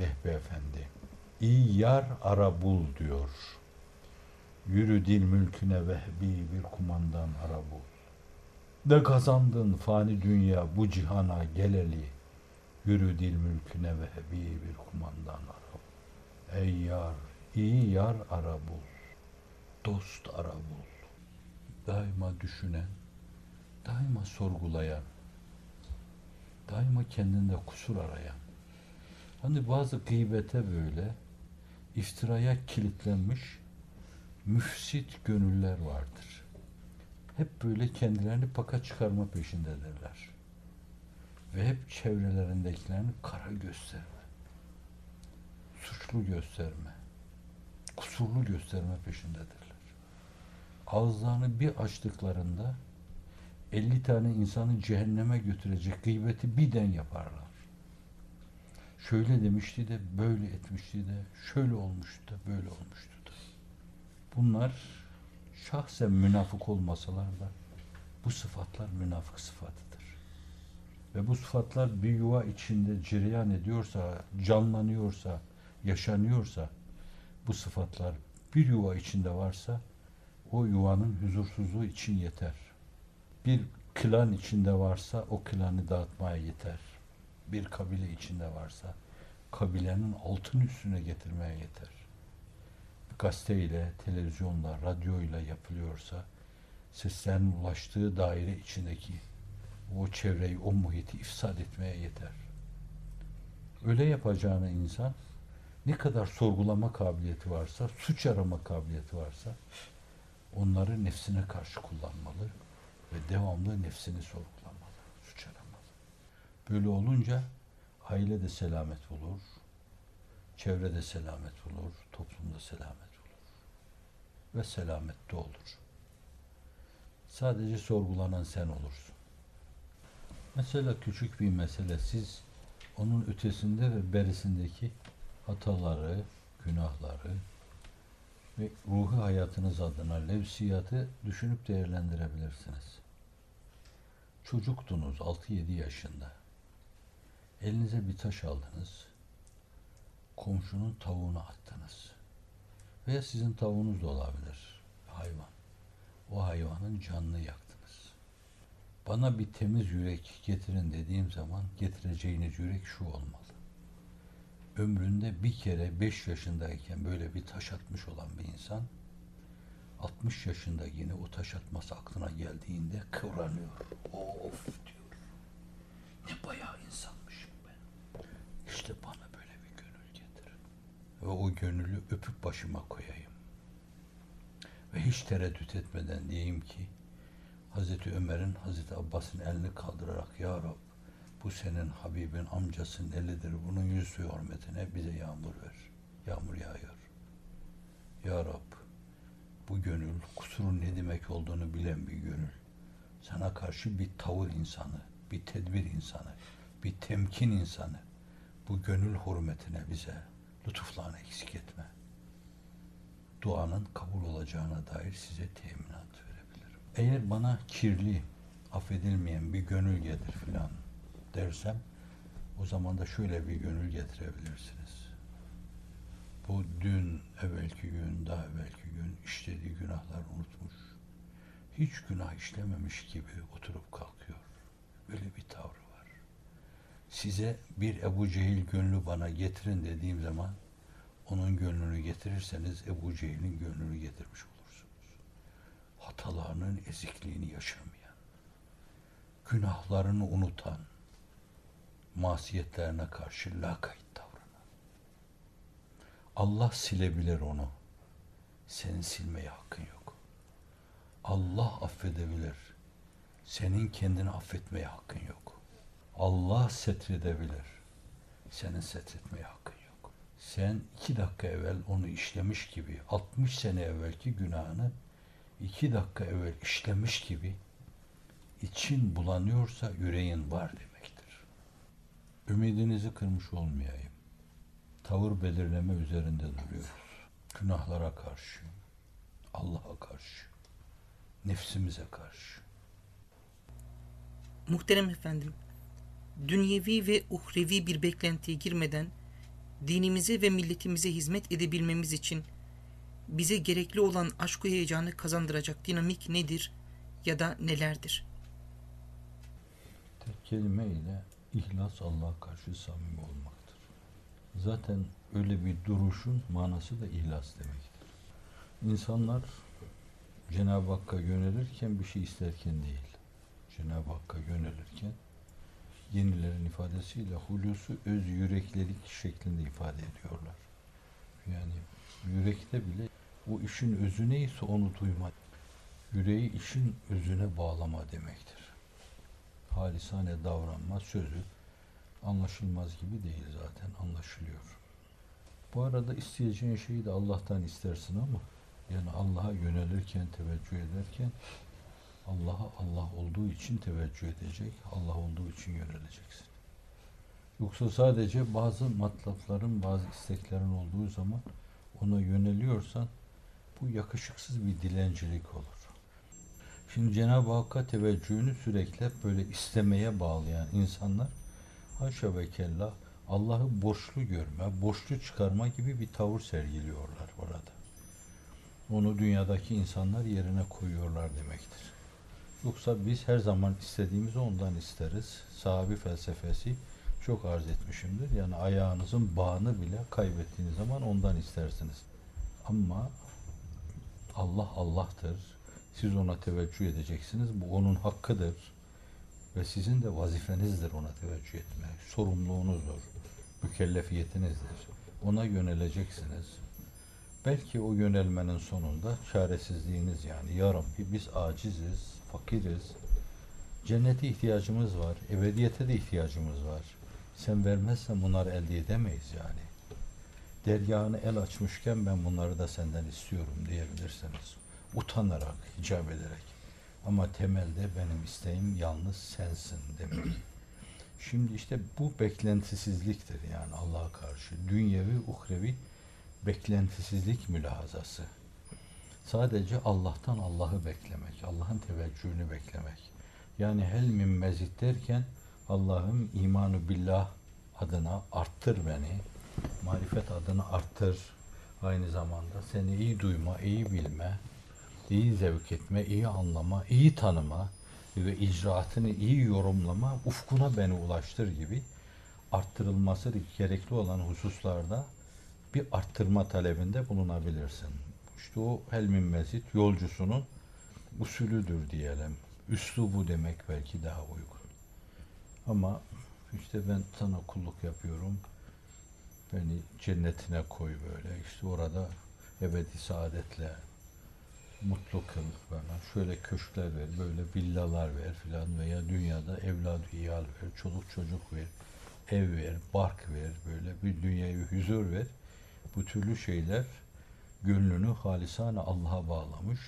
Vehbi Efendi. İyi yar ara bul diyor. Yürü dil mülküne vehbi bir kumandan ara bul. De kazandın fani dünya bu cihana geleli. Yürü dil mülküne vehbi bir kumandan ara bul. Ey yar, iyi yar ara bul. Dost ara bul. Daima düşünen, daima sorgulayan, daima kendinde kusur arayan. Hani bazı gıybete böyle iftiraya kilitlenmiş müfsit gönüller vardır. Hep böyle kendilerini paka çıkarma peşindedirler. Ve hep çevrelerindekilerini kara gösterme, suçlu gösterme, kusurlu gösterme peşindedirler. Ağızlarını bir açtıklarında 50 tane insanı cehenneme götürecek gıybeti birden yaparlar. Şöyle demişti de böyle etmişti de şöyle olmuştu da böyle olmuştu da. Bunlar şahsen münafık olmasalar da bu sıfatlar münafık sıfatıdır. Ve bu sıfatlar bir yuva içinde cereyan ediyorsa, canlanıyorsa, yaşanıyorsa bu sıfatlar bir yuva içinde varsa o yuvanın huzursuzluğu için yeter. Bir klan içinde varsa o klanı dağıtmaya yeter. Bir kabile içinde varsa kabilenin altın üstüne getirmeye yeter. Gazeteyle, televizyonla, radyoyla yapılıyorsa seslerin ulaştığı daire içindeki o çevreyi, o muhiti ifsad etmeye yeter. Öyle yapacağını insan ne kadar sorgulama kabiliyeti varsa, suç arama kabiliyeti varsa onları nefsine karşı kullanmalı ve devamlı nefsini sorgulamalı. Böyle olunca aile de selamet bulur, çevrede selamet bulur, toplumda selamet bulur ve selamette olur. Sadece sorgulanan sen olursun. Mesela küçük bir mesele siz onun ötesinde ve berisindeki hataları, günahları ve ruhu hayatınız adına levsiyatı düşünüp değerlendirebilirsiniz. Çocuktunuz 6-7 yaşında. Elinize bir taş aldınız. Komşunun tavuğunu attınız. Veya sizin tavuğunuz da olabilir. Hayvan. O hayvanın canını yaktınız. Bana bir temiz yürek getirin dediğim zaman getireceğiniz yürek şu olmalı. Ömründe bir kere 5 yaşındayken böyle bir taş atmış olan bir insan 60 yaşında yine o taş atması aklına geldiğinde kıvranıyor. Of diyor. Ne bayağı insanmışım ben. İşte bana böyle bir gönül getirin. Ve o gönüllü öpüp başıma koyayım. Ve hiç tereddüt etmeden diyeyim ki Hazreti Ömer'in Hazreti Abbas'ın elini kaldırarak Ya Rab bu senin Habibin amcasının elidir. Bunun yüz suyu hürmetine bize yağmur ver. Yağmur yağıyor. Ya Rab bu gönül kusurun ne demek olduğunu bilen bir gönül. Sana karşı bir tavır insanı, bir tedbir insanı, bir temkin insanı. Bu gönül hürmetine bize lütuflarını eksik etme. Duanın kabul olacağına dair size teminat verebilirim. Eğer bana kirli, affedilmeyen bir gönül getir filan dersem o zaman da şöyle bir gönül getirebilirsiniz. Bu dün, evvelki gün, daha evvelki gün işlediği günahlar unutmuş. Hiç günah işlememiş gibi oturup kalkıyor. Böyle bir tavrı. Size bir Ebu Cehil gönlü bana getirin dediğim zaman onun gönlünü getirirseniz Ebu Cehil'in gönlünü getirmiş olursunuz. Hatalarının ezikliğini yaşamayan, günahlarını unutan, masiyetlerine karşı lakayt davranan. Allah silebilir onu. Senin silmeye hakkın yok. Allah affedebilir. Senin kendini affetmeye hakkın yok. Allah setredebilir. Senin setretmeye hakkın yok. Sen iki dakika evvel onu işlemiş gibi, 60 sene evvelki günahını iki dakika evvel işlemiş gibi için bulanıyorsa yüreğin var demektir. Ümidinizi kırmış olmayayım. Tavır belirleme üzerinde duruyoruz. Günahlara karşı, Allah'a karşı, nefsimize karşı. Muhterem efendim, dünyevi ve uhrevi bir beklentiye girmeden dinimize ve milletimize hizmet edebilmemiz için bize gerekli olan aşk heyecanı kazandıracak dinamik nedir ya da nelerdir? Tek kelime ile ihlas Allah'a karşı samimi olmaktır. Zaten öyle bir duruşun manası da ihlas demektir. İnsanlar Cenab-ı Hakk'a yönelirken bir şey isterken değil. Cenab-ı Hakk'a yönelirken yenilerin ifadesiyle hulusu öz yüreklilik şeklinde ifade ediyorlar. Yani yürekte bile o işin özü neyse onu duyma. Yüreği işin özüne bağlama demektir. Halisane davranma sözü anlaşılmaz gibi değil zaten anlaşılıyor. Bu arada isteyeceğin şeyi de Allah'tan istersin ama yani Allah'a yönelirken, teveccüh ederken Allah'a Allah olduğu için teveccüh edecek, Allah olduğu için yöneleceksin. Yoksa sadece bazı matlafların, bazı isteklerin olduğu zaman ona yöneliyorsan bu yakışıksız bir dilencilik olur. Şimdi Cenab-ı Hakk'a teveccühünü sürekli böyle istemeye bağlayan insanlar haşa ve kella Allah'ı borçlu görme, borçlu çıkarma gibi bir tavır sergiliyorlar orada. Onu dünyadaki insanlar yerine koyuyorlar demektir. Yoksa biz her zaman istediğimizi ondan isteriz. Sahabi felsefesi çok arz etmişimdir. Yani ayağınızın bağını bile kaybettiğiniz zaman ondan istersiniz. Ama Allah Allah'tır. Siz ona teveccüh edeceksiniz. Bu onun hakkıdır. Ve sizin de vazifenizdir ona teveccüh etmek. Sorumluluğunuzdur. Mükellefiyetinizdir. Ona yöneleceksiniz. Belki o yönelmenin sonunda çaresizliğiniz yani ya Rabbi biz aciziz, fakiriz. Cennete ihtiyacımız var, ebediyete de ihtiyacımız var. Sen vermezsen bunları elde edemeyiz yani. Dergahını el açmışken ben bunları da senden istiyorum diyebilirsiniz. Utanarak, icap ederek. Ama temelde benim isteğim yalnız sensin demek. Şimdi işte bu beklentisizliktir yani Allah'a karşı. Dünyevi, uhrevi beklentisizlik mülahazası. Sadece Allah'tan Allah'ı beklemek, Allah'ın teveccühünü beklemek. Yani hel min mezit derken Allah'ım imanu billah adına arttır beni, marifet adına arttır. Aynı zamanda seni iyi duyma, iyi bilme, iyi zevk etme, iyi anlama, iyi tanıma ve icraatını iyi yorumlama, ufkuna beni ulaştır gibi arttırılması gerekli olan hususlarda bir arttırma talebinde bulunabilirsin. İşte o helmin mezit yolcusunun usulüdür diyelim. Üslubu demek belki daha uygun. Ama işte ben sana kulluk yapıyorum. Beni cennetine koy böyle. İşte orada ebedi saadetle mutlu kıl bana. Şöyle köşkler ver, böyle villalar ver filan veya dünyada evladı iyal ver, çoluk çocuk ver, ev ver, bark ver, böyle bir dünyayı huzur ver. Bu türlü şeyler gönlünü halisane Allah'a bağlamış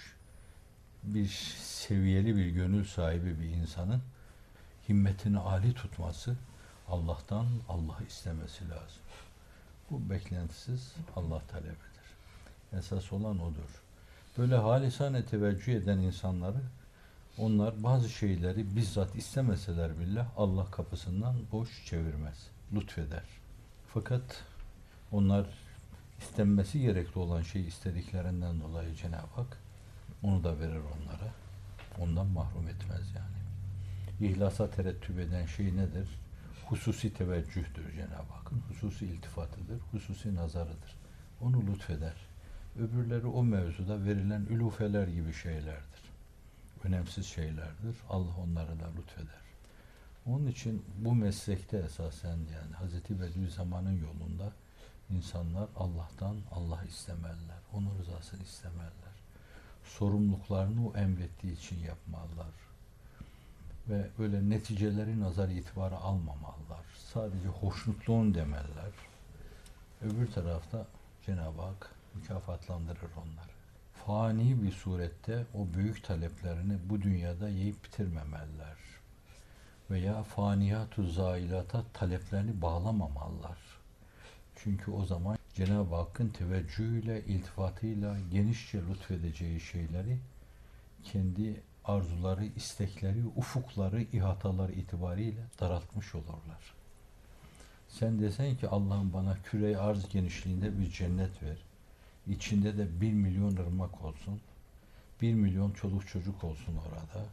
bir seviyeli bir gönül sahibi bir insanın himmetini âli tutması Allah'tan Allah'ı istemesi lazım. Bu beklentisiz Allah talebidir. Esas olan odur. Böyle halisane teveccüh eden insanları onlar bazı şeyleri bizzat istemeseler bile Allah kapısından boş çevirmez. Lütfeder. Fakat onlar istenmesi gerekli olan şeyi istediklerinden dolayı Cenab-ı Hak onu da verir onlara. Ondan mahrum etmez yani. İhlasa terettüp eden şey nedir? Hususi teveccühtür Cenab-ı Hakk'ın. Hususi iltifatıdır, hususi nazarıdır. Onu lütfeder. Öbürleri o mevzuda verilen ülufeler gibi şeylerdir. Önemsiz şeylerdir. Allah onları da lütfeder. Onun için bu meslekte esasen yani Hz. Bediüzzaman'ın yolunda insanlar Allah'tan Allah istemeliler. Onun rızasını istemeliler. Sorumluluklarını o emrettiği için yapmalılar. Ve böyle neticeleri nazar itibarı almamalılar. Sadece hoşnutluğun demeliler. Öbür tarafta Cenab-ı Hak mükafatlandırır onları. Fani bir surette o büyük taleplerini bu dünyada yiyip bitirmemeliler. Veya faniyatu zailata taleplerini bağlamamalılar çünkü o zaman Cenab-ı Hakk'ın teveccühüyle, iltifatıyla genişçe lütfedeceği şeyleri kendi arzuları, istekleri, ufukları, ihataları itibariyle daraltmış olurlar. Sen desen ki Allah'ım bana küre arz genişliğinde bir cennet ver. İçinde de bir milyon ırmak olsun. Bir milyon çoluk çocuk olsun orada.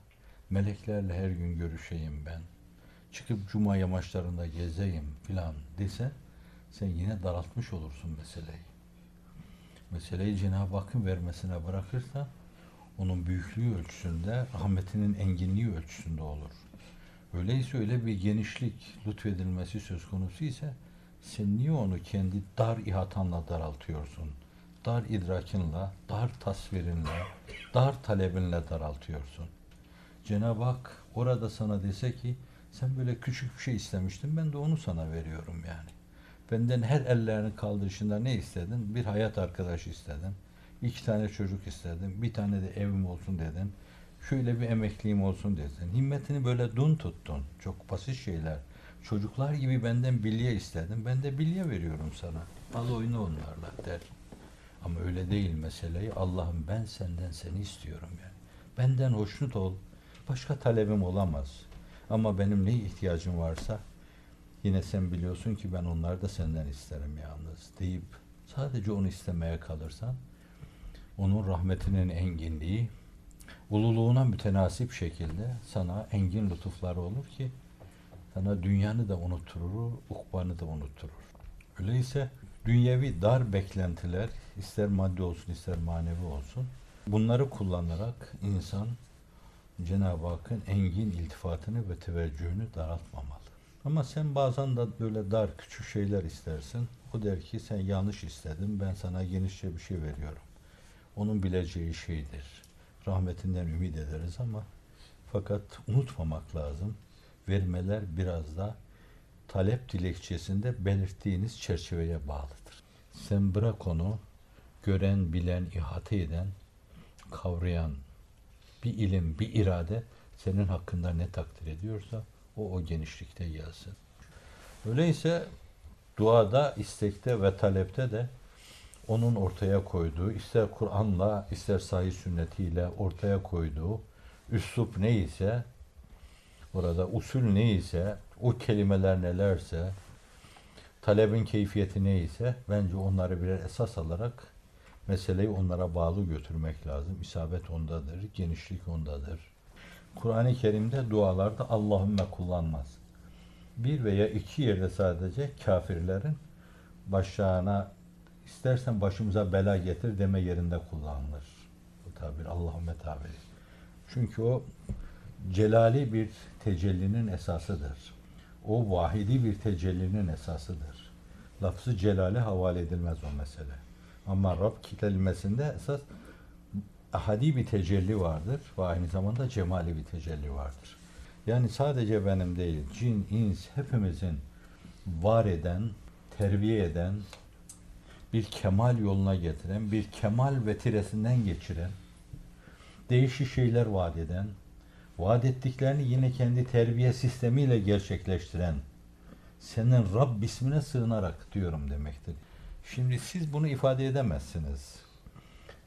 Meleklerle her gün görüşeyim ben. Çıkıp cuma yamaçlarında gezeyim filan dese sen yine daraltmış olursun meseleyi. Meseleyi Cenab-ı Hakk'ın vermesine bırakırsan onun büyüklüğü ölçüsünde, rahmetinin enginliği ölçüsünde olur. Öyleyse öyle bir genişlik lütfedilmesi söz konusu ise sen niye onu kendi dar ihatanla daraltıyorsun? Dar idrakinle, dar tasvirinle, dar talebinle daraltıyorsun. Cenab-ı Hak orada sana dese ki sen böyle küçük bir şey istemiştin ben de onu sana veriyorum yani. Benden her ellerini kaldırışında ne istedin? Bir hayat arkadaşı istedin. İki tane çocuk istedin. Bir tane de evim olsun dedin. Şöyle bir emekliliğim olsun dedin. Himmetini böyle dun tuttun. Çok basit şeyler. Çocuklar gibi benden bilye istedin. Ben de bilye veriyorum sana. Al oyunu onlarla der. Ama öyle değil meseleyi. Allah'ım ben senden seni istiyorum yani. Benden hoşnut ol. Başka talebim olamaz. Ama benim ne ihtiyacım varsa yine sen biliyorsun ki ben onları da senden isterim yalnız deyip sadece onu istemeye kalırsan onun rahmetinin enginliği ululuğuna mütenasip şekilde sana engin lütufları olur ki sana dünyanı da unutturur, ukbanı da unutturur. Öyleyse dünyevi dar beklentiler ister maddi olsun ister manevi olsun bunları kullanarak insan Cenab-ı Hakk'ın engin iltifatını ve teveccühünü daraltmamalı. Ama sen bazen de böyle dar küçük şeyler istersin. O der ki sen yanlış istedin ben sana genişçe bir şey veriyorum. Onun bileceği şeydir. Rahmetinden ümit ederiz ama fakat unutmamak lazım. Vermeler biraz da talep dilekçesinde belirttiğiniz çerçeveye bağlıdır. Sen bırak onu gören, bilen, ihate eden, kavrayan bir ilim, bir irade senin hakkında ne takdir ediyorsa o o genişlikte gelsin. Öyleyse duada, istekte ve talepte de onun ortaya koyduğu, ister Kur'an'la, ister sahih sünnetiyle ortaya koyduğu üslup neyse, orada usul neyse, o kelimeler nelerse, talebin keyfiyeti neyse, bence onları birer esas alarak meseleyi onlara bağlı götürmek lazım. İsabet ondadır, genişlik ondadır. Kur'an-ı Kerim'de dualarda Allahümme kullanmaz. Bir veya iki yerde sadece kafirlerin başlarına istersen başımıza bela getir deme yerinde kullanılır. Bu tabir Allahümme tabiri. Çünkü o celali bir tecellinin esasıdır. O vahidi bir tecellinin esasıdır. Lafzı celale havale edilmez o mesele. Ama Rab kelimesinde esas ahadi bir tecelli vardır ve aynı zamanda cemali bir tecelli vardır. Yani sadece benim değil, cin, ins hepimizin var eden, terbiye eden, bir kemal yoluna getiren, bir kemal vetiresinden geçiren, değişik şeyler vaat eden, vaat ettiklerini yine kendi terbiye sistemiyle gerçekleştiren, senin Rab ismine sığınarak diyorum demektir. Şimdi siz bunu ifade edemezsiniz.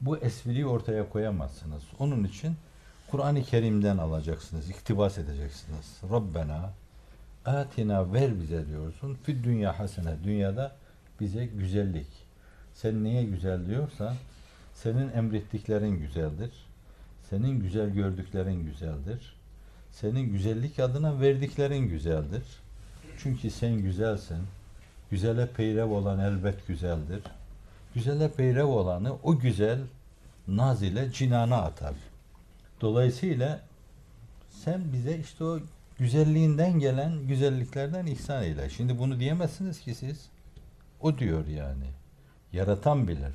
Bu espriyi ortaya koyamazsınız. Onun için Kur'an-ı Kerim'den alacaksınız, iktibas edeceksiniz. Rabbena atina ver bize diyorsun. Fid dünya hasene. Dünyada bize güzellik. Sen neye güzel diyorsan senin emrettiklerin güzeldir. Senin güzel gördüklerin güzeldir. Senin güzellik adına verdiklerin güzeldir. Çünkü sen güzelsin. Güzele peyrev olan elbet güzeldir. Güzele peyrev olanı o güzel naz ile cinana atar. Dolayısıyla sen bize işte o güzelliğinden gelen güzelliklerden ihsan eyle. Şimdi bunu diyemezsiniz ki siz. O diyor yani. Yaratan bilir.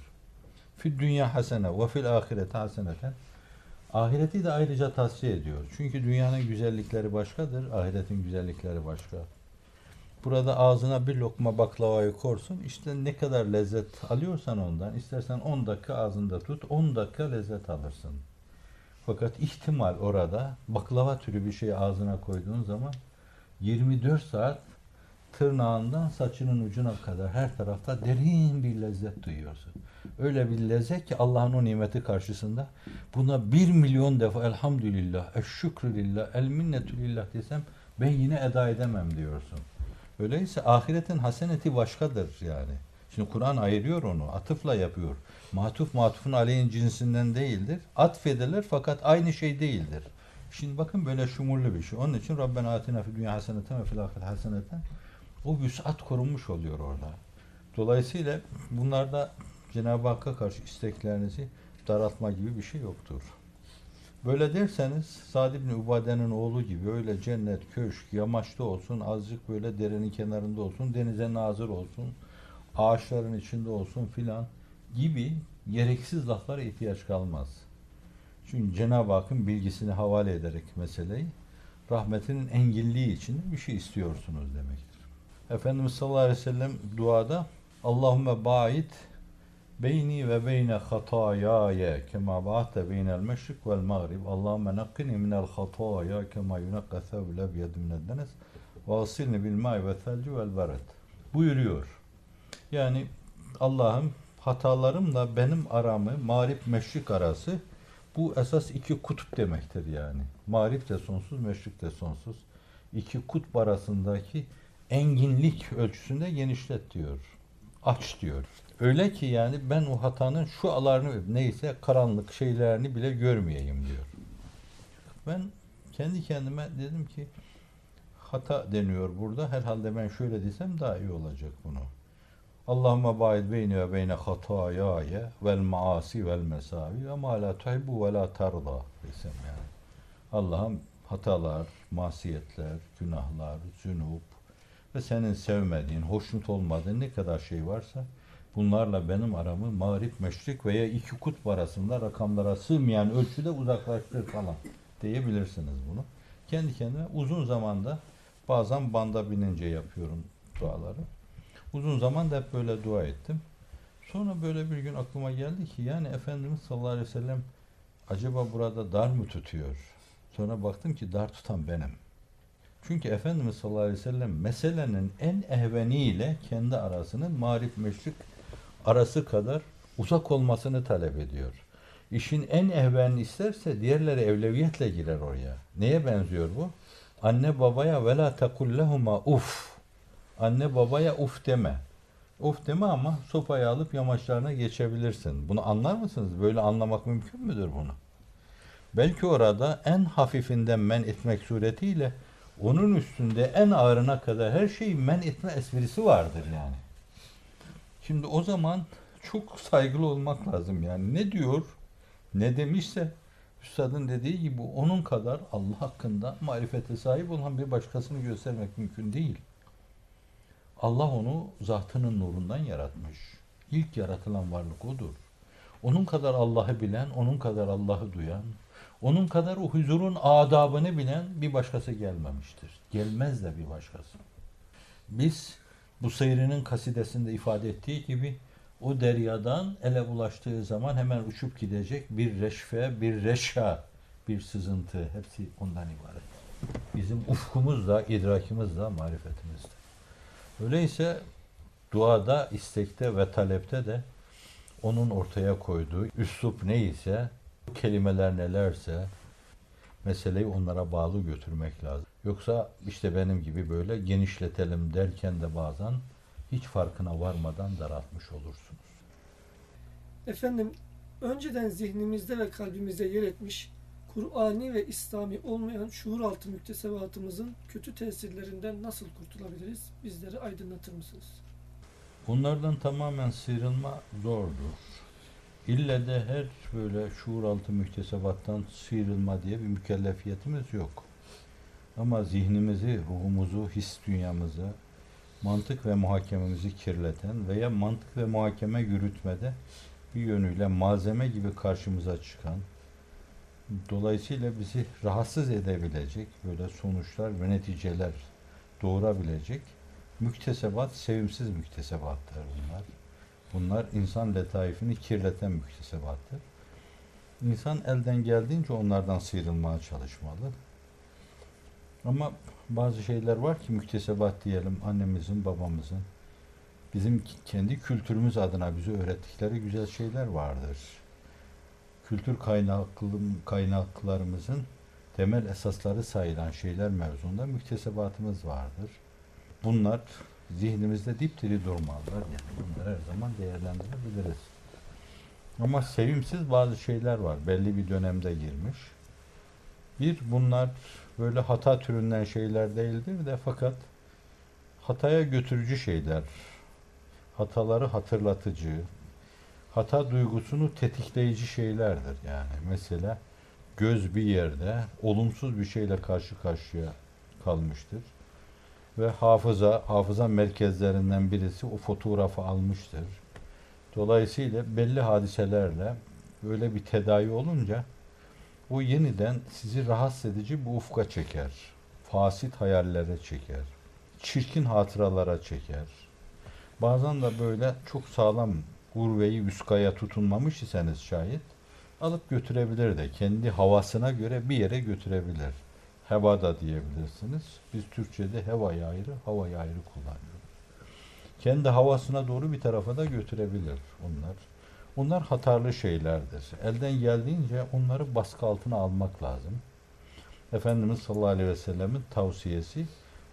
Fil dünya hasene ve fil ahirete haseneten. Ahireti de ayrıca tavsiye ediyor. Çünkü dünyanın güzellikleri başkadır, ahiretin güzellikleri başka. Burada ağzına bir lokma baklavayı korsun. İşte ne kadar lezzet alıyorsan ondan, istersen 10 dakika ağzında tut, 10 dakika lezzet alırsın. Fakat ihtimal orada baklava türü bir şey ağzına koyduğun zaman 24 saat tırnağından saçının ucuna kadar her tarafta derin bir lezzet duyuyorsun. Öyle bir lezzet ki Allah'ın o nimeti karşısında buna bir milyon defa elhamdülillah, eşşükrü lillah, el minnetü desem ben yine eda edemem diyorsun. Öyleyse ahiretin haseneti başkadır yani. Şimdi Kur'an ayırıyor onu, atıfla yapıyor. Matuf matufun aleyhin cinsinden değildir. Atfedilir fakat aynı şey değildir. Şimdi bakın böyle şumurlu bir şey. Onun için Rabbena atina fid dünya haseneten ve fil ahireti haseneten o vüsat korunmuş oluyor orada. Dolayısıyla bunlarda Cenab-ı Hakk'a karşı isteklerinizi daraltma gibi bir şey yoktur. Böyle derseniz Sa'd ibn Ubade'nin oğlu gibi öyle cennet, köşk, yamaçta olsun, azıcık böyle derenin kenarında olsun, denize nazır olsun, ağaçların içinde olsun filan gibi gereksiz laflara ihtiyaç kalmaz. Çünkü Cenab-ı Hakk'ın bilgisini havale ederek meseleyi rahmetinin engilliği için bir şey istiyorsunuz demektir. Efendimiz sallallahu aleyhi ve sellem duada Allahümme ba'id beyni ve beyne hatayaya kema ba'atte beynel meşrik vel mağrib Allahümme nakkini minel hataya kema yunakka thevbül ebyed minel denes ve asilni bil ma'i ve thelci vel beret buyuruyor. Yani Allah'ım hatalarımla benim aramı mağrib meşrik arası bu esas iki kutup demektir yani. Mağrib de sonsuz, meşrik de sonsuz. İki kutp arasındaki enginlik ölçüsünde genişlet diyor. Aç diyor. Öyle ki yani ben o hatanın şu alarını neyse karanlık şeylerini bile görmeyeyim diyor. Ben kendi kendime dedim ki hata deniyor burada. Herhalde ben şöyle desem daha iyi olacak bunu. Allahümme ba'id beyni ve beyne hatayaya vel maasi vel mesavi ve ma la tuhibbu ve la tarda desem yani. Allah'ım hatalar, masiyetler, günahlar, zünub ve senin sevmediğin, hoşnut olmadığın ne kadar şey varsa bunlarla benim aramı mağrip, meşrik veya iki kutp arasında rakamlara sığmayan ölçüde uzaklaştır falan diyebilirsiniz bunu. Kendi kendime uzun zamanda bazen banda binince yapıyorum duaları. Uzun zaman da hep böyle dua ettim. Sonra böyle bir gün aklıma geldi ki yani Efendimiz sallallahu aleyhi ve sellem acaba burada dar mı tutuyor? Sonra baktım ki dar tutan benim. Çünkü Efendimiz sallallahu aleyhi ve sellem meselenin en ehveniyle kendi arasının marif meşrik arası kadar uzak olmasını talep ediyor. İşin en ehvenini isterse diğerleri evleviyetle girer oraya. Neye benziyor bu? Anne babaya vela takullehuma uf. Anne babaya uf deme. Uf deme ama sopayı alıp yamaçlarına geçebilirsin. Bunu anlar mısınız? Böyle anlamak mümkün müdür bunu? Belki orada en hafifinden men etmek suretiyle onun üstünde en ağırına kadar her şeyi men etme esprisi vardır yani. Şimdi o zaman çok saygılı olmak lazım yani. Ne diyor, ne demişse Üstadın dediği gibi onun kadar Allah hakkında marifete sahip olan bir başkasını göstermek mümkün değil. Allah onu zatının nurundan yaratmış. İlk yaratılan varlık odur. Onun kadar Allah'ı bilen, onun kadar Allah'ı duyan, onun kadar o huzurun adabını bilen bir başkası gelmemiştir. Gelmez de bir başkası. Biz bu seyrinin kasidesinde ifade ettiği gibi o deryadan ele ulaştığı zaman hemen uçup gidecek bir reşfe, bir reşa, bir sızıntı hepsi ondan ibaret. Bizim ufkumuz da, idrakimiz da, marifetimiz de. Öyleyse duada, istekte ve talepte de onun ortaya koyduğu üslup neyse, kelimeler nelerse meseleyi onlara bağlı götürmek lazım. Yoksa işte benim gibi böyle genişletelim derken de bazen hiç farkına varmadan daraltmış olursunuz. Efendim, önceden zihnimizde ve kalbimizde yer etmiş, Kur'ani ve İslami olmayan şuur altı müktesebatımızın kötü tesirlerinden nasıl kurtulabiliriz? Bizleri aydınlatır mısınız? Bunlardan tamamen sıyrılma zordur. İlle de her böyle şuur altı müktesebattan sıyrılma diye bir mükellefiyetimiz yok. Ama zihnimizi, ruhumuzu, his dünyamızı, mantık ve muhakememizi kirleten veya mantık ve muhakeme yürütmede bir yönüyle malzeme gibi karşımıza çıkan, dolayısıyla bizi rahatsız edebilecek böyle sonuçlar ve neticeler doğurabilecek müktesebat, sevimsiz müktesebattır bunlar. Bunlar insan letaifini kirleten müktesebattır. İnsan elden geldiğince onlardan sıyrılmaya çalışmalı. Ama bazı şeyler var ki müktesebat diyelim annemizin, babamızın, bizim kendi kültürümüz adına bize öğrettikleri güzel şeyler vardır. Kültür kaynaklarımızın temel esasları sayılan şeyler mevzunda müktesebatımız vardır. bunlar zihnimizde dipdiri durmazlar. Yani bunları her zaman değerlendirebiliriz. Ama sevimsiz bazı şeyler var. Belli bir dönemde girmiş. Bir, bunlar böyle hata türünden şeyler değildir de fakat hataya götürücü şeyler. Hataları hatırlatıcı, hata duygusunu tetikleyici şeylerdir yani. Mesela göz bir yerde olumsuz bir şeyle karşı karşıya kalmıştır. Ve hafıza, hafıza merkezlerinden birisi o fotoğrafı almıştır. Dolayısıyla belli hadiselerle böyle bir tedavi olunca o yeniden sizi rahatsız edici bir ufka çeker. Fasit hayallere çeker. Çirkin hatıralara çeker. Bazen de böyle çok sağlam urveyi üskaya tutunmamış iseniz şayet alıp götürebilir de kendi havasına göre bir yere götürebilir. Heva da diyebilirsiniz. Biz Türkçe'de hevayı ayrı, havayı ayrı kullanıyoruz. Kendi havasına doğru bir tarafa da götürebilir onlar. Onlar hatarlı şeylerdir. Elden geldiğince onları baskı altına almak lazım. Efendimiz sallallahu aleyhi ve sellemin tavsiyesi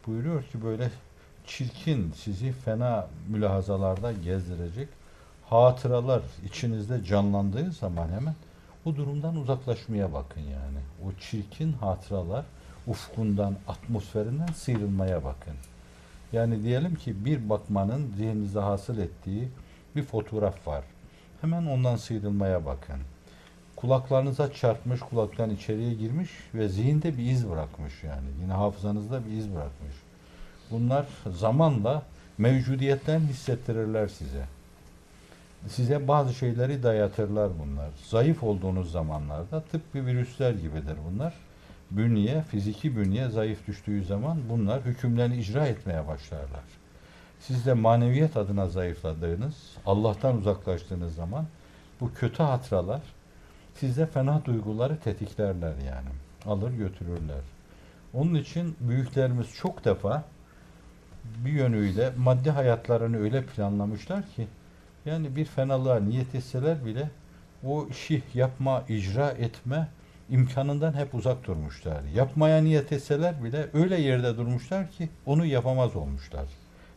buyuruyor ki böyle çirkin sizi fena mülahazalarda gezdirecek hatıralar içinizde canlandığı zaman hemen o durumdan uzaklaşmaya bakın yani. O çirkin hatıralar ufkundan, atmosferinden sıyrılmaya bakın. Yani diyelim ki bir bakmanın zihninizde hasıl ettiği bir fotoğraf var. Hemen ondan sıyrılmaya bakın. Kulaklarınıza çarpmış, kulaktan içeriye girmiş ve zihinde bir iz bırakmış yani. Yine hafızanızda bir iz bırakmış. Bunlar zamanla mevcudiyetlerini hissettirirler size. Size bazı şeyleri dayatırlar bunlar. Zayıf olduğunuz zamanlarda tıpkı virüsler gibidir bunlar. Bünye, fiziki bünye zayıf düştüğü zaman bunlar hükümlerini icra etmeye başlarlar. Siz de maneviyet adına zayıfladığınız, Allah'tan uzaklaştığınız zaman bu kötü hatıralar sizde fena duyguları tetiklerler yani. Alır götürürler. Onun için büyüklerimiz çok defa bir yönüyle maddi hayatlarını öyle planlamışlar ki yani bir fenalığa niyet etseler bile o işi yapma, icra etme imkanından hep uzak durmuşlar. Yapmaya niyet etseler bile öyle yerde durmuşlar ki onu yapamaz olmuşlar.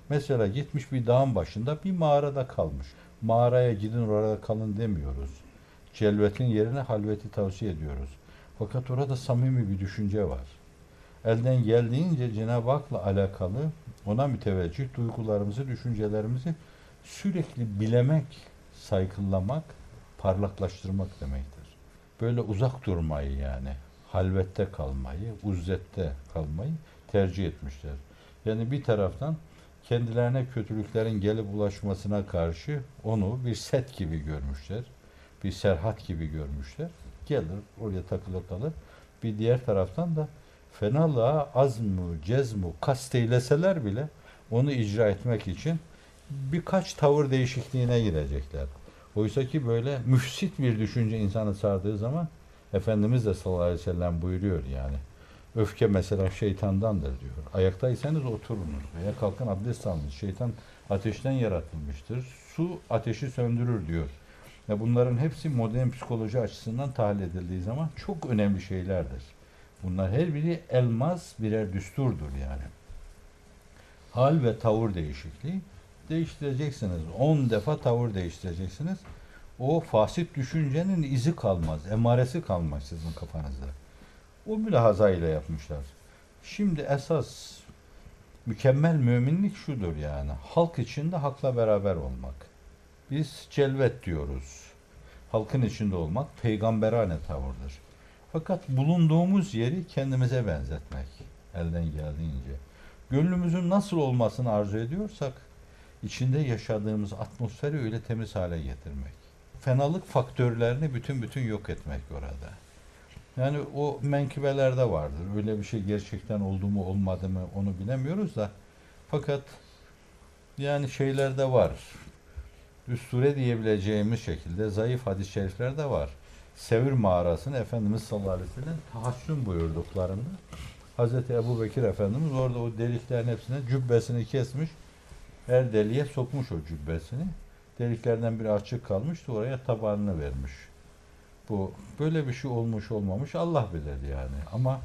Mesela gitmiş bir dağın başında bir mağarada kalmış. Mağaraya gidin orada kalın demiyoruz. Celvetin yerine halveti tavsiye ediyoruz. Fakat orada samimi bir düşünce var. Elden geldiğince Cenab-ı Hak'la alakalı ona müteveccih duygularımızı, düşüncelerimizi sürekli bilemek, saykıllamak, parlaklaştırmak demektir. Böyle uzak durmayı yani, halvette kalmayı, uzzette kalmayı tercih etmişler. Yani bir taraftan kendilerine kötülüklerin gelip ulaşmasına karşı onu bir set gibi görmüşler. Bir serhat gibi görmüşler. Gelir oraya takılıp kalır. Bir diğer taraftan da fenalığa azmu, cezmu kasteyleseler bile onu icra etmek için birkaç tavır değişikliğine girecekler. Oysa ki böyle müfsit bir düşünce insanı sardığı zaman Efendimiz de sallallahu aleyhi ve sellem buyuruyor yani. Öfke mesela şeytandandır diyor. Ayaktaysanız oturunuz veya kalkın abdest alınız. Şeytan ateşten yaratılmıştır. Su ateşi söndürür diyor. Ve bunların hepsi modern psikoloji açısından tahlil edildiği zaman çok önemli şeylerdir. Bunlar her biri elmas birer düsturdur yani. Hal ve tavır değişikliği değiştireceksiniz. 10 defa tavır değiştireceksiniz. O fasit düşüncenin izi kalmaz, emaresi kalmaz sizin kafanızda. O mülahaza ile yapmışlar. Şimdi esas mükemmel müminlik şudur yani. Halk içinde hakla beraber olmak. Biz celvet diyoruz. Halkın içinde olmak peygamberane tavırdır. Fakat bulunduğumuz yeri kendimize benzetmek elden geldiğince. Gönlümüzün nasıl olmasını arzu ediyorsak içinde yaşadığımız atmosferi öyle temiz hale getirmek. Fenalık faktörlerini bütün bütün yok etmek orada. Yani o menkıbelerde vardır. Öyle bir şey gerçekten oldu mu olmadı mı onu bilemiyoruz da. Fakat yani şeylerde var. Üsture diyebileceğimiz şekilde zayıf hadis-i şerifler de var. Sevir mağarasını Efendimiz sallallahu aleyhi ve sellem buyurduklarında Hazreti Ebu Bekir Efendimiz orada o deliklerin hepsine cübbesini kesmiş. Her deliğe sokmuş o cübbesini. Deliklerden biri açık kalmıştı. Oraya tabanını vermiş. Bu böyle bir şey olmuş olmamış Allah bilir yani. Ama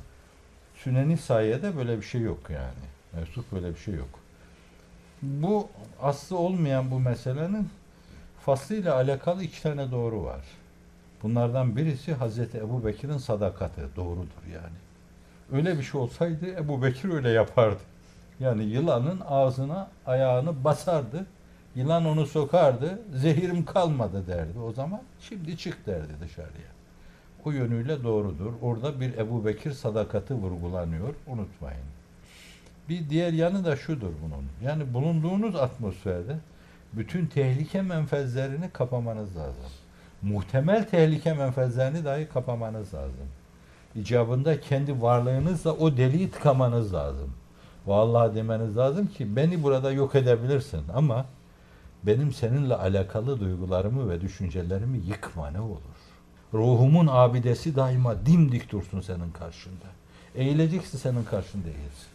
Süneni sayede böyle bir şey yok yani. Mevzup böyle bir şey yok. Bu aslı olmayan bu meselenin faslıyla alakalı iki tane doğru var. Bunlardan birisi Hazreti Ebu Bekir'in sadakati. Doğrudur yani. Öyle bir şey olsaydı Ebu Bekir öyle yapardı. Yani yılanın ağzına ayağını basardı. Yılan onu sokardı. Zehirim kalmadı derdi. O zaman şimdi çık derdi dışarıya. O yönüyle doğrudur. Orada bir Ebu Bekir sadakati vurgulanıyor. Unutmayın. Bir diğer yanı da şudur bunun. Yani bulunduğunuz atmosferde bütün tehlike menfezlerini kapamanız lazım. Muhtemel tehlike menfezlerini dahi kapamanız lazım. İcabında kendi varlığınızla o deliği tıkamanız lazım. Vallahi demeniz lazım ki beni burada yok edebilirsin ama benim seninle alakalı duygularımı ve düşüncelerimi yıkma ne olur. Ruhumun abidesi daima dimdik dursun senin karşında. Eğilecekse senin karşında eğilsin.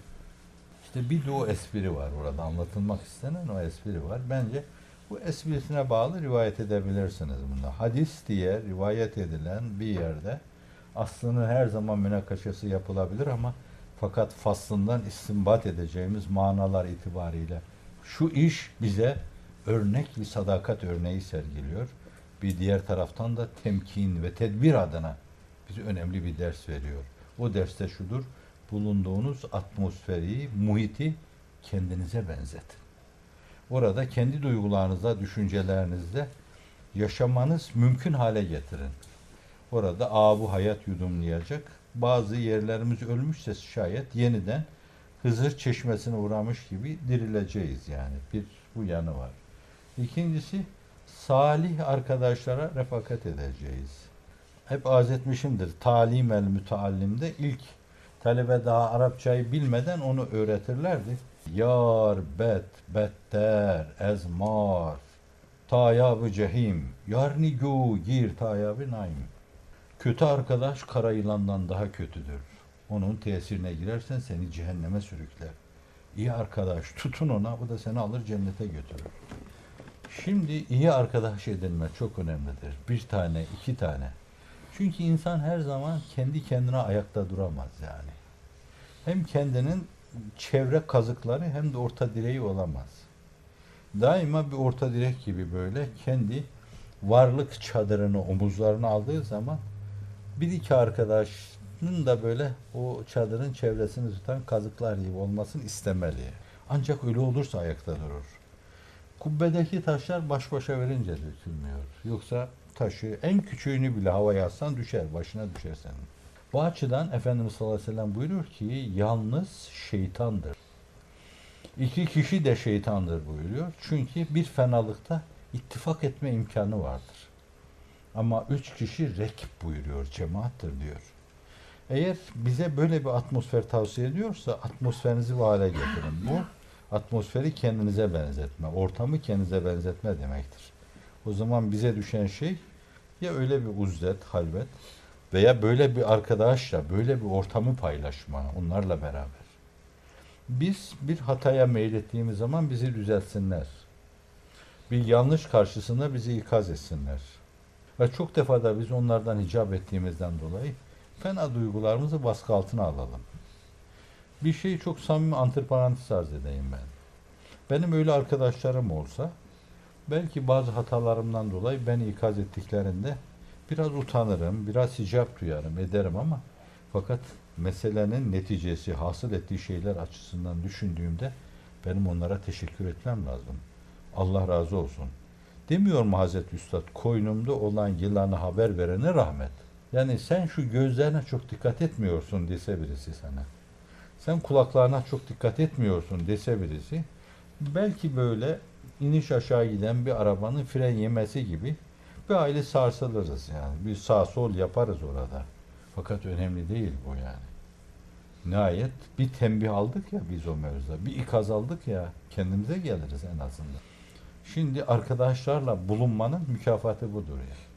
İşte bir de o espri var orada anlatılmak istenen o espri var. Bence bu esprisine bağlı rivayet edebilirsiniz bunda. Hadis diye rivayet edilen bir yerde aslının her zaman münakaşası yapılabilir ama fakat faslından istinbat edeceğimiz manalar itibariyle şu iş bize örnek bir sadakat örneği sergiliyor. Bir diğer taraftan da temkin ve tedbir adına bize önemli bir ders veriyor. O derste şudur, bulunduğunuz atmosferi, muhiti kendinize benzetin. Orada kendi duygularınızla, düşüncelerinizle yaşamanız mümkün hale getirin. Orada abu hayat yudumlayacak. Bazı yerlerimiz ölmüşse şayet yeniden Hızır çeşmesine uğramış gibi dirileceğiz yani. Bir bu yanı var. İkincisi salih arkadaşlara refakat edeceğiz. Hep arz etmişimdir. Talim el müteallimde ilk talebe daha Arapçayı bilmeden onu öğretirlerdi. Yar, bet, better, ezmar, tayabı cehim, yar nigu, gir tayabı naim. Kötü arkadaş kara yılandan daha kötüdür. Onun tesirine girersen seni cehenneme sürükler. İyi arkadaş tutun ona, o da seni alır cennete götürür. Şimdi iyi arkadaş edinme çok önemlidir. Bir tane, iki tane. Çünkü insan her zaman kendi kendine ayakta duramaz yani. Hem kendinin çevre kazıkları hem de orta direği olamaz. Daima bir orta direk gibi böyle kendi varlık çadırını omuzlarına aldığı zaman bir iki arkadaşının da böyle o çadırın çevresini tutan kazıklar gibi olmasını istemeli. Ancak öyle olursa ayakta durur. Kubbedeki taşlar baş başa verince dökülmüyor. Yoksa taşı en küçüğünü bile havaya atsan düşer, başına düşer senin. Bu açıdan Efendimiz sallallahu aleyhi ve sellem buyuruyor ki yalnız şeytandır. İki kişi de şeytandır buyuruyor. Çünkü bir fenalıkta ittifak etme imkanı vardır. Ama üç kişi rekip buyuruyor, cemaattir diyor. Eğer bize böyle bir atmosfer tavsiye ediyorsa atmosferinizi bu hale getirin. Bu atmosferi kendinize benzetme, ortamı kendinize benzetme demektir. O zaman bize düşen şey ya öyle bir uzdet, halvet veya böyle bir arkadaşla böyle bir ortamı paylaşma onlarla beraber. Biz bir hataya meylettiğimiz zaman bizi düzeltsinler. Bir yanlış karşısında bizi ikaz etsinler. Ve çok defa da biz onlardan hicap ettiğimizden dolayı fena duygularımızı baskı altına alalım. Bir şeyi çok samimi antiparantez arz edeyim ben. Benim öyle arkadaşlarım olsa belki bazı hatalarımdan dolayı beni ikaz ettiklerinde biraz utanırım, biraz hicap duyarım, ederim ama fakat meselenin neticesi, hasıl ettiği şeyler açısından düşündüğümde benim onlara teşekkür etmem lazım. Allah razı olsun. Demiyor mu Hazreti Üstad, koynumda olan yılanı haber verene rahmet. Yani sen şu gözlerine çok dikkat etmiyorsun dese birisi sana. Sen kulaklarına çok dikkat etmiyorsun dese birisi. Belki böyle iniş aşağı giden bir arabanın fren yemesi gibi bir aile sarsılırız yani. Bir sağ sol yaparız orada. Fakat önemli değil bu yani. Nihayet bir tembih aldık ya biz o mevzuda. Bir ikaz aldık ya kendimize geliriz en azından. Şimdi arkadaşlarla bulunmanın mükafatı budur yani.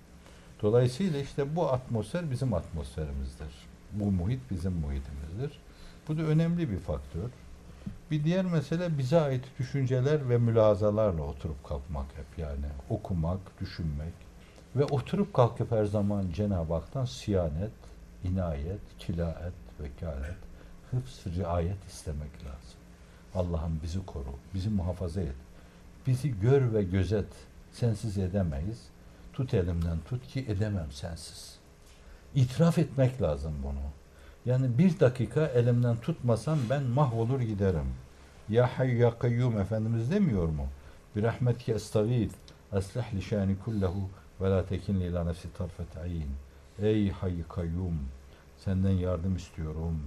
Dolayısıyla işte bu atmosfer bizim atmosferimizdir. Bu muhit bizim muhitimizdir. Bu da önemli bir faktör. Bir diğer mesele bize ait düşünceler ve mülazalarla oturup kalkmak hep yani okumak, düşünmek ve oturup kalkıp her zaman Cenab-ı Hak'tan siyanet, inayet, kilaet, vekalet, hıfz, riayet istemek lazım. Allah'ım bizi koru, bizi muhafaza et. Bizi gör ve gözet. Sensiz edemeyiz. Tut elimden tut ki edemem sensiz. İtiraf etmek lazım bunu. Yani bir dakika elimden tutmasam ben mahvolur giderim. Ya hayy ya kayyum Efendimiz demiyor mu? Bir rahmetke estağid. Aslih li şani kullehu ve la tekinli ila nefsi tarfet ayin. Ey hayy kayyum senden yardım istiyorum.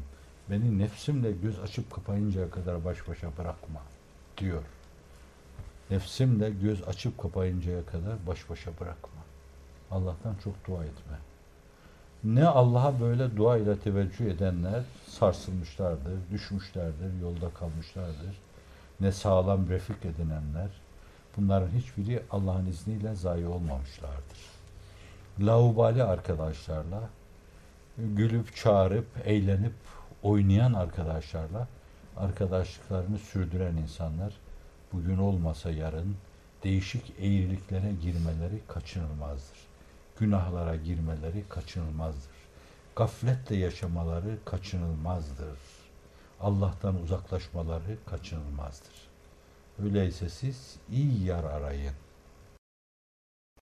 Beni nefsimle göz açıp kapayıncaya kadar baş başa bırakma diyor. Nefsimle göz açıp kapayıncaya kadar baş başa bırakma. Allah'tan çok dua etme. Ne Allah'a böyle dua ile teveccüh edenler sarsılmışlardır, düşmüşlerdir, yolda kalmışlardır. Ne sağlam refik edinenler. Bunların hiçbiri Allah'ın izniyle zayi olmamışlardır. Laubali arkadaşlarla, gülüp çağırıp, eğlenip, oynayan arkadaşlarla arkadaşlıklarını sürdüren insanlar bugün olmasa yarın değişik eğriliklere girmeleri kaçınılmazdır. Günahlara girmeleri kaçınılmazdır. Gafletle yaşamaları kaçınılmazdır. Allah'tan uzaklaşmaları kaçınılmazdır. Öyleyse siz iyi yar arayın.